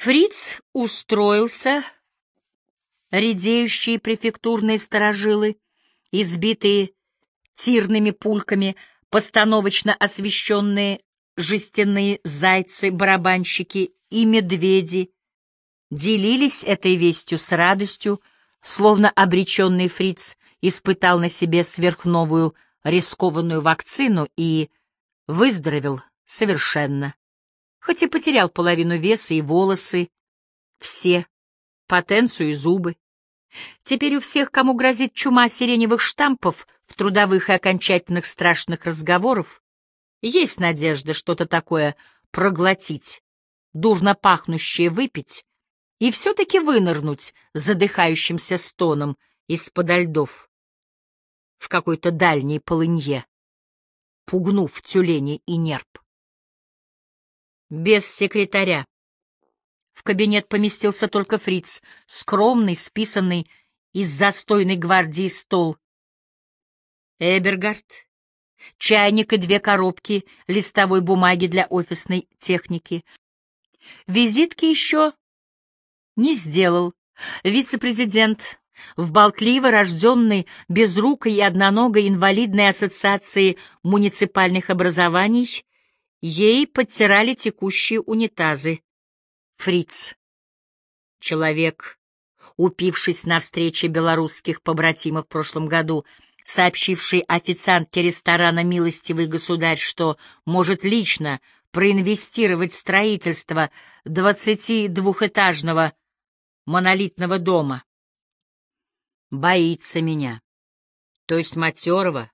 Фриц устроился, редеющие префектурные сторожилы, избитые тирными пульками, постановочно освещенные жестяные зайцы, барабанщики и медведи, делились этой вестью с радостью, словно обреченный фриц испытал на себе сверхновую рискованную вакцину и выздоровел совершенно, хоть и потерял половину веса и волосы, все, потенцию и зубы. Теперь у всех, кому грозит чума сиреневых штампов в трудовых и окончательных страшных разговоров, есть надежда что-то такое проглотить, дурно пахнущее выпить и все-таки вынырнуть задыхающимся стоном из-под льдов в какой-то дальней полынье, пугнув тюлени и нерп. Без секретаря. В кабинет поместился только фриц, скромный, списанный из застойной гвардии стол. Эбергард, чайник и две коробки листовой бумаги для офисной техники. Визитки еще не сделал. Вице-президент в болтливо рожденной безрукой и одноногой инвалидной ассоциации муниципальных образований ей подтирали текущие унитазы. Фриц. Человек, упившись на встрече белорусских побратимов в прошлом году, сообщивший официантке ресторана «Милостивый государь», что может лично проинвестировать в строительство двадцатидвухэтажного монолитного дома. Боится меня, то есть матерого,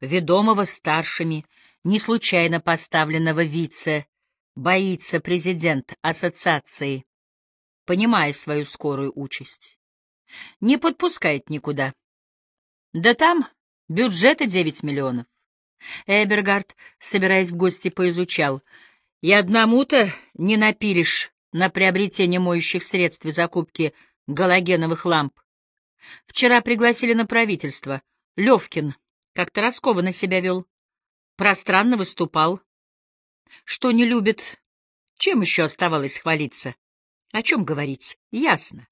ведомого старшими, не случайно поставленного вице, боится президент ассоциации, понимая свою скорую участь. Не подпускает никуда. Да там бюджета 9 миллионов. Эбергард, собираясь в гости, поизучал. И одному-то не напилишь на приобретение моющих средств и закупки галогеновых ламп. Вчера пригласили на правительство. Левкин как-то раскованно себя вел. Пространно выступал. Что не любит, чем еще оставалось хвалиться? О чем говорить? Ясно.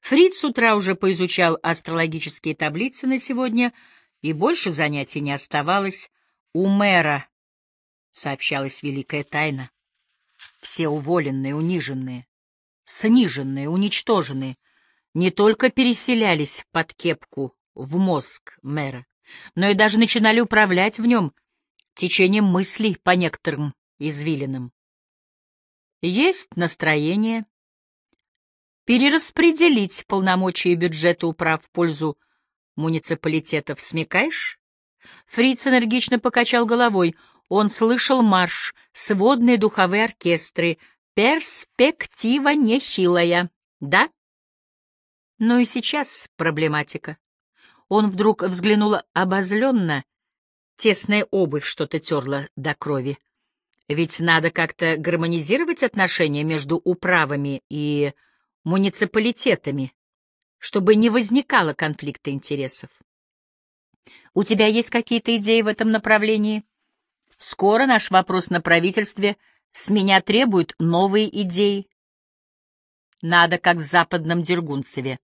Фрид с утра уже поизучал астрологические таблицы на сегодня, и больше занятий не оставалось. У мэра сообщалась великая тайна. Все уволенные, униженные, сниженные, уничтоженные не только переселялись под кепку в мозг мэра, но и даже начинали управлять в нем течением мыслей по некоторым извилинам. Есть настроение перераспределить полномочия бюджета управ в пользу муниципалитетов, смекаешь? Фриц энергично покачал головой. Он слышал марш, сводные духовые оркестры. Перспектива нехилая, да? Но и сейчас проблематика. Он вдруг взглянул обозленно. Тесная обувь что-то терла до крови. Ведь надо как-то гармонизировать отношения между управами и муниципалитетами, чтобы не возникало конфликта интересов. У тебя есть какие-то идеи в этом направлении? Скоро наш вопрос на правительстве с меня требует новые идеи. Надо, как в западном Дергунцеве.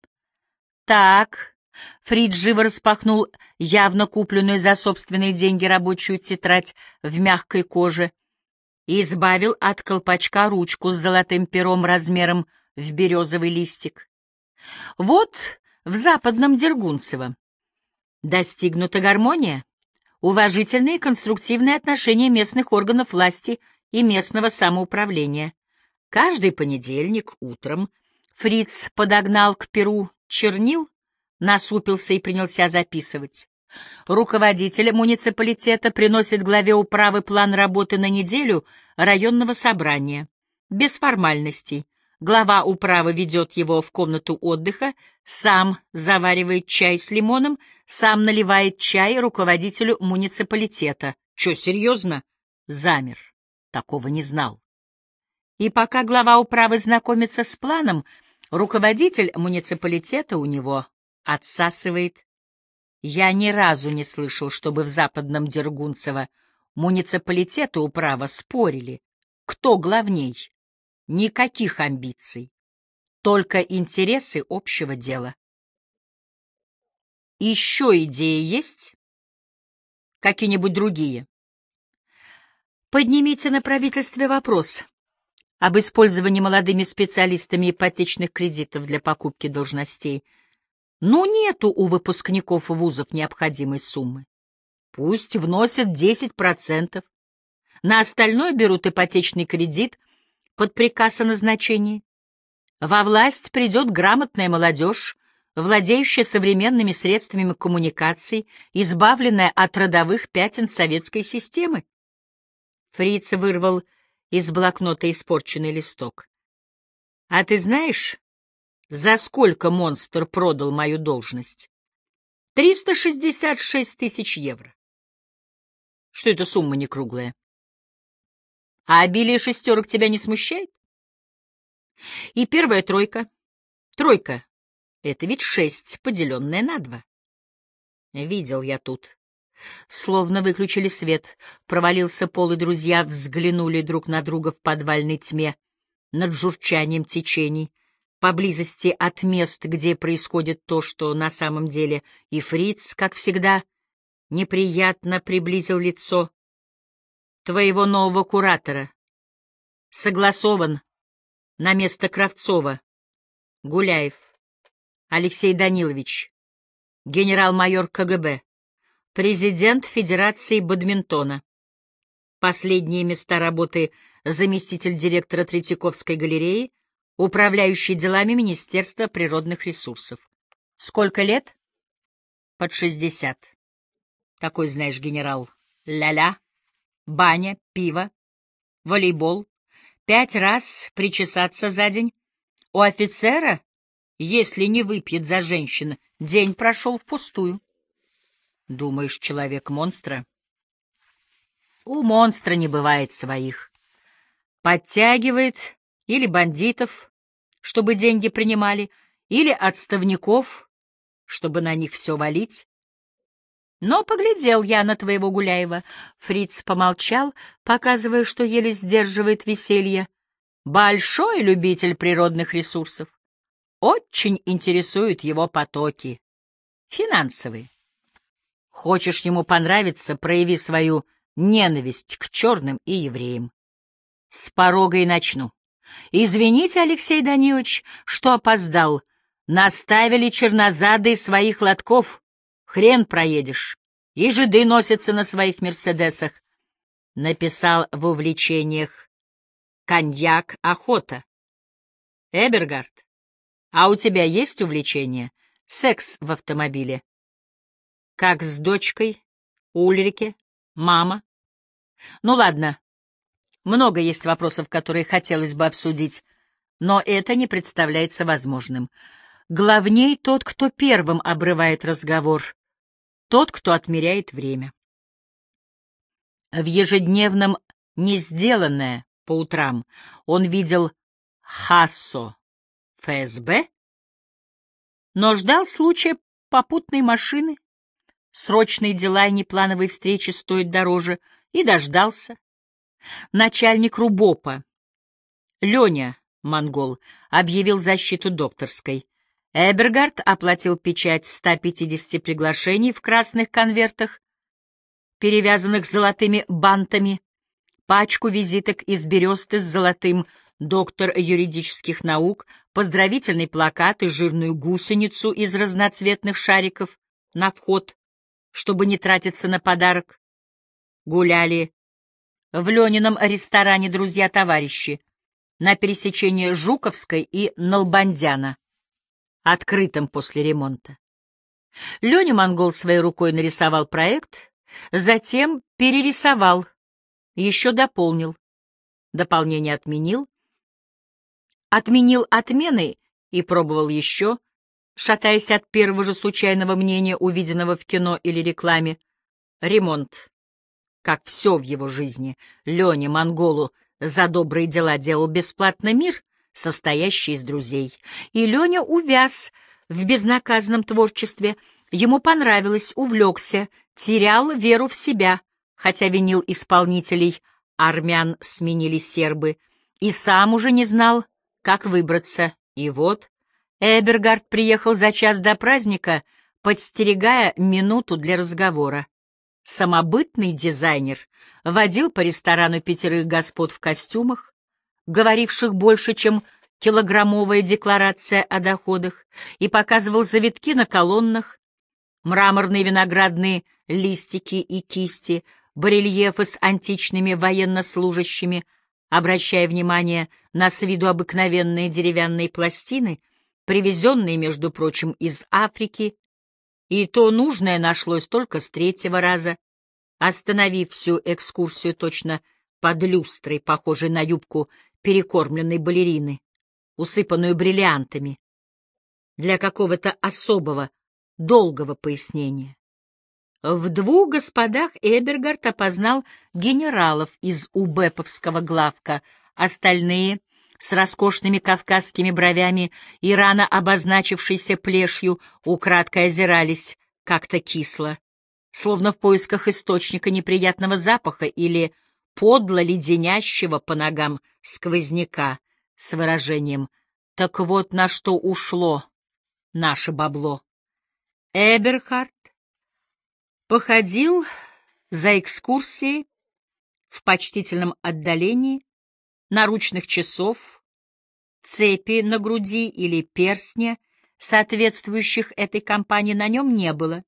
Так, Фрид живо распахнул явно купленную за собственные деньги рабочую тетрадь в мягкой коже и избавил от колпачка ручку с золотым пером размером в березовый листик. Вот в западном Дергунцево достигнута гармония, уважительные и конструктивные отношения местных органов власти и местного самоуправления. Каждый понедельник утром Фриц подогнал к перу чернил, насупился и принялся записывать. Руководитель муниципалитета приносит главе управы план работы на неделю районного собрания. Без формальностей. Глава управы ведет его в комнату отдыха, сам заваривает чай с лимоном, сам наливает чай руководителю муниципалитета. Че, серьезно? Замер. Такого не знал. И пока глава управы знакомится с планом, руководитель муниципалитета у него отсасывает. Я ни разу не слышал, чтобы в западном Дергунцево муниципалитеты управа спорили, кто главней Никаких амбиций, только интересы общего дела. Еще идеи есть? Какие-нибудь другие? Поднимите на правительстве вопрос об использовании молодыми специалистами ипотечных кредитов для покупки должностей. Ну, нету у выпускников вузов необходимой суммы. Пусть вносят 10%. На остальное берут ипотечный кредит под приказ о назначении. Во власть придет грамотная молодежь, владеющая современными средствами коммуникаций, избавленная от родовых пятен советской системы. Фриц вырвал из блокнота испорченный листок. — А ты знаешь, за сколько монстр продал мою должность? — Триста шестьдесят шесть тысяч евро. Что это сумма не круглая? А обилие шестерок тебя не смущает? И первая тройка. Тройка — это ведь шесть, поделенная на два. Видел я тут. Словно выключили свет, провалился пол, и друзья взглянули друг на друга в подвальной тьме, над журчанием течений, поблизости от мест, где происходит то, что на самом деле, и Фриц, как всегда, неприятно приблизил лицо твоего нового куратора. Согласован на место Кравцова. Гуляев. Алексей Данилович. Генерал-майор КГБ. Президент Федерации бадминтона. Последние места работы заместитель директора Третьяковской галереи, управляющий делами Министерства природных ресурсов. Сколько лет? Под шестьдесят. Какой, знаешь, генерал? Ля-ля, баня, пиво, волейбол, пять раз причесаться за день. У офицера, если не выпьет за женщин, день прошел впустую. Думаешь, человек монстра? У монстра не бывает своих. Подтягивает или бандитов, чтобы деньги принимали, или отставников, чтобы на них все валить. Но поглядел я на твоего Гуляева. Фриц помолчал, показывая, что еле сдерживает веселье. Большой любитель природных ресурсов. Очень интересуют его потоки. Финансовые. Хочешь ему понравиться, прояви свою ненависть к черным и евреям. С порога и начну. Извините, Алексей Данилович, что опоздал. Наставили чернозадые своих лотков. Хрен проедешь. И жиды носятся на своих мерседесах. Написал в увлечениях. Коньяк, охота. Эбергард, а у тебя есть увлечение? Секс в автомобиле. Как с дочкой, Ульрике, мама? Ну ладно, много есть вопросов, которые хотелось бы обсудить, но это не представляется возможным. Главней тот, кто первым обрывает разговор, тот, кто отмеряет время. В ежедневном не сделанное по утрам он видел Хассо ФСБ, но ждал случая попутной машины Срочные дела и неплановые встречи стоят дороже, и дождался. Начальник Рубопа, Леня, монгол, объявил защиту докторской. Эбергард оплатил печать 150 приглашений в красных конвертах, перевязанных золотыми бантами, пачку визиток из бересты с золотым доктор юридических наук, поздравительный плакат и жирную гусеницу из разноцветных шариков на вход чтобы не тратиться на подарок. Гуляли в Ленином ресторане друзья-товарищи на пересечении Жуковской и Налбандяна, открытом после ремонта. Леня Монгол своей рукой нарисовал проект, затем перерисовал, еще дополнил, дополнение отменил, отменил отмены и пробовал еще, шатаясь от первого же случайного мнения, увиденного в кино или рекламе. Ремонт. Как все в его жизни, Лене Монголу за добрые дела делал бесплатно мир, состоящий из друзей. И Леня увяз в безнаказанном творчестве. Ему понравилось, увлекся, терял веру в себя, хотя винил исполнителей, армян сменили сербы, и сам уже не знал, как выбраться. И вот Эбергард приехал за час до праздника, подстерегая минуту для разговора. Самобытный дизайнер водил по ресторану пятерых господ в костюмах, говоривших больше, чем килограммовая декларация о доходах, и показывал завитки на колоннах, мраморные виноградные листики и кисти, барельефы с античными военнослужащими, обращая внимание на с виду обыкновенные деревянные пластины, привезенные, между прочим, из Африки, и то нужное нашлось только с третьего раза, остановив всю экскурсию точно под люстрой, похожей на юбку перекормленной балерины, усыпанную бриллиантами, для какого-то особого, долгого пояснения. В двух господах Эбергард опознал генералов из Убеповского главка, остальные — с роскошными кавказскими бровями и рано обозначившейся плешью украдкой озирались как-то кисло, словно в поисках источника неприятного запаха или подло леденящего по ногам сквозняка с выражением «Так вот на что ушло наше бабло». Эберхард походил за экскурсией в почтительном отдалении, наручных часов, цепи на груди или перстня, соответствующих этой компании, на нем не было.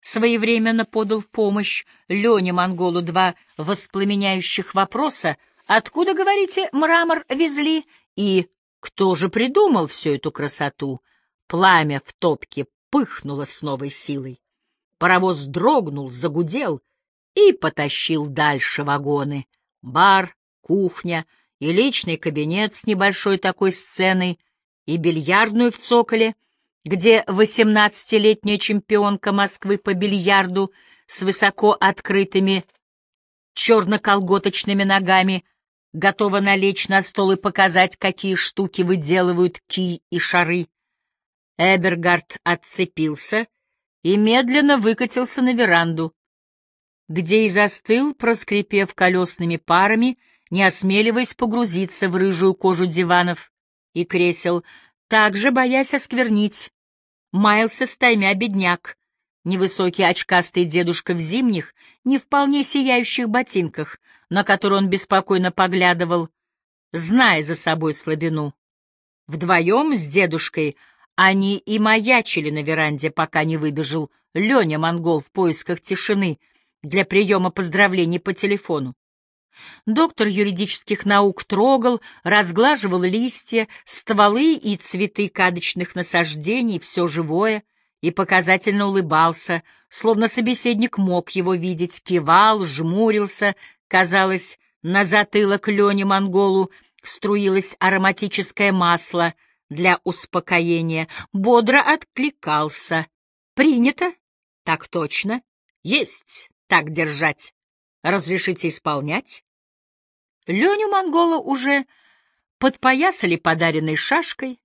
Своевременно подал помощь Лене Монголу два воспламеняющих вопроса «Откуда, говорите, мрамор везли?» и «Кто же придумал всю эту красоту?» Пламя в топке пыхнуло с новой силой. Паровоз дрогнул, загудел и потащил дальше вагоны. Бар, кухня и личный кабинет с небольшой такой сценой и бильярдную в цоколе, где восемнадцатилетняя чемпионка Москвы по бильярду с высоко открытыми черно-колготочными ногами готова налечь на стол и показать, какие штуки выделывают ки и шары. Эбергард отцепился и медленно выкатился на веранду, где и застыл, проскрипев колесными парами, не осмеливаясь погрузиться в рыжую кожу диванов и кресел, также боясь осквернить. Маялся стаймя бедняк, невысокий очкастый дедушка в зимних, не вполне сияющих ботинках, на которые он беспокойно поглядывал, зная за собой слабину. Вдвоем с дедушкой они и маячили на веранде, пока не выбежал Леня Монгол в поисках тишины для приема поздравлений по телефону. Доктор юридических наук трогал, разглаживал листья, стволы и цветы кадочных насаждений, все живое, и показательно улыбался, словно собеседник мог его видеть, кивал, жмурился, казалось, на затылок Лене Монголу струилось ароматическое масло для успокоения, бодро откликался. «Принято? Так точно. Есть, так держать. Разрешите исполнять?» Леню Монгола уже подпоясали подаренной шашкой,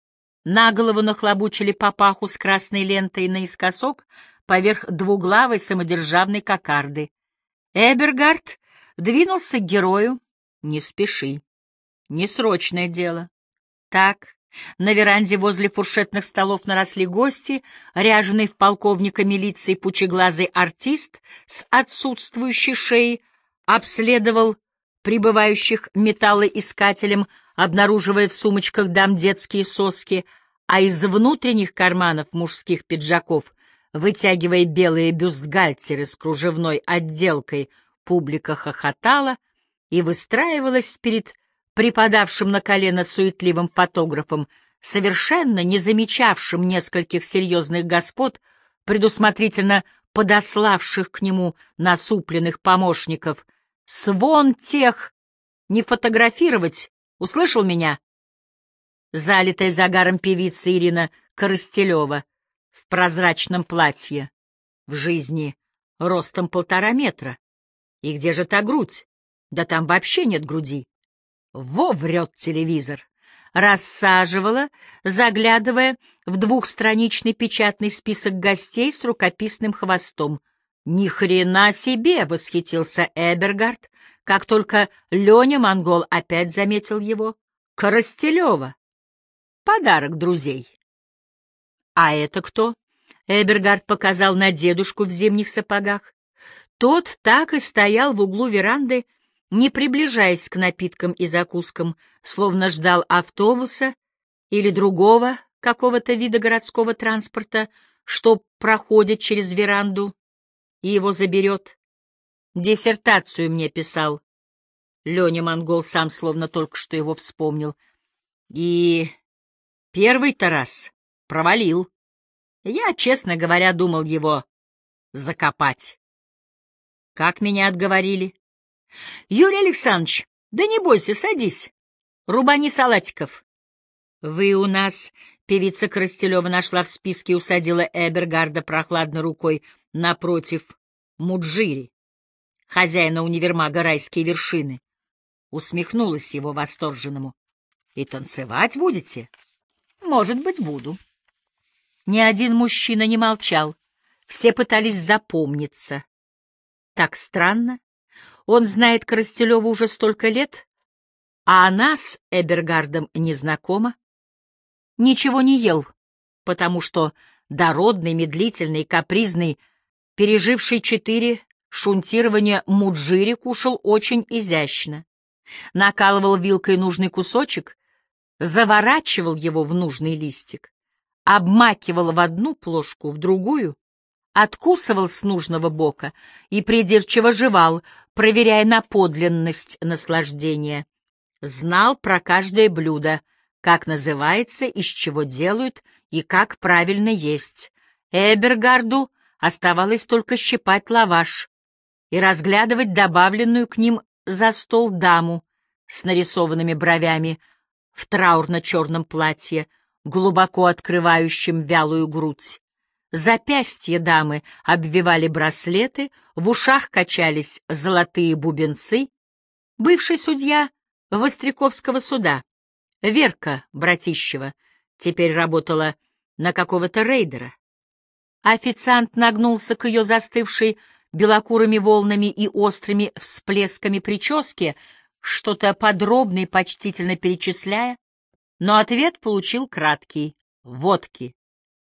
на голову нахлобучили папаху с красной лентой наискосок поверх двуглавой самодержавной кокарды. Эбергард двинулся к герою. Не спеши. Несрочное дело. Так, на веранде возле фуршетных столов наросли гости, ряженый в полковника милиции пучеглазый артист с отсутствующей шеей обследовал прибывающих металлоискателем, обнаруживая в сумочках дам детские соски, а из внутренних карманов мужских пиджаков, вытягивая белые бюстгальтеры с кружевной отделкой, публика хохотала и выстраивалась перед припадавшим на колено суетливым фотографом, совершенно не замечавшим нескольких серьезных господ, предусмотрительно подославших к нему насупленных помощников, Свон тех не фотографировать. Услышал меня? Залитая загаром певица Ирина Коростелева в прозрачном платье. В жизни ростом полтора метра. И где же та грудь? Да там вообще нет груди. Во врет телевизор. Рассаживала, заглядывая в двухстраничный печатный список гостей с рукописным хвостом — «Ни хрена себе!» — восхитился Эбергард, как только Леня Монгол опять заметил его. Коростелева. Подарок друзей. А это кто? Эбергард показал на дедушку в зимних сапогах. Тот так и стоял в углу веранды, не приближаясь к напиткам и закускам, словно ждал автобуса или другого какого-то вида городского транспорта, что проходит через веранду и его заберет. Диссертацию мне писал. Леня Монгол сам словно только что его вспомнил. И первый-то раз провалил. Я, честно говоря, думал его закопать. Как меня отговорили? Юрий Александрович, да не бойся, садись. Рубани салатиков. Вы у нас, певица Крастелева нашла в списке и усадила Эбергарда прохладной рукой напротив Муджири, хозяина универмага «Райские вершины». Усмехнулась его восторженному. И танцевать будете? Может быть, буду. Ни один мужчина не молчал. Все пытались запомниться. Так странно. Он знает Коростелеву уже столько лет, а она с Эбергардом не знакома. Ничего не ел, потому что дородный, медлительный, капризный, переживший четыре шунтирования Муджири кушал очень изящно. Накалывал вилкой нужный кусочек, заворачивал его в нужный листик, обмакивал в одну плошку, в другую, откусывал с нужного бока и придирчиво жевал, проверяя на подлинность наслаждения. Знал про каждое блюдо, как называется, из чего делают и как правильно есть. Эбергарду оставалось только щипать лаваш и разглядывать добавленную к ним за стол даму с нарисованными бровями в траурно-черном платье, глубоко открывающем вялую грудь. Запястья дамы обвивали браслеты, в ушах качались золотые бубенцы. Бывший судья Востряковского суда, Верка Братищева, теперь работала на какого-то рейдера. Официант нагнулся к ее застывшей белокурыми волнами и острыми всплесками прически, что-то подробно и почтительно перечисляя, но ответ получил краткий — водки.